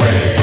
away.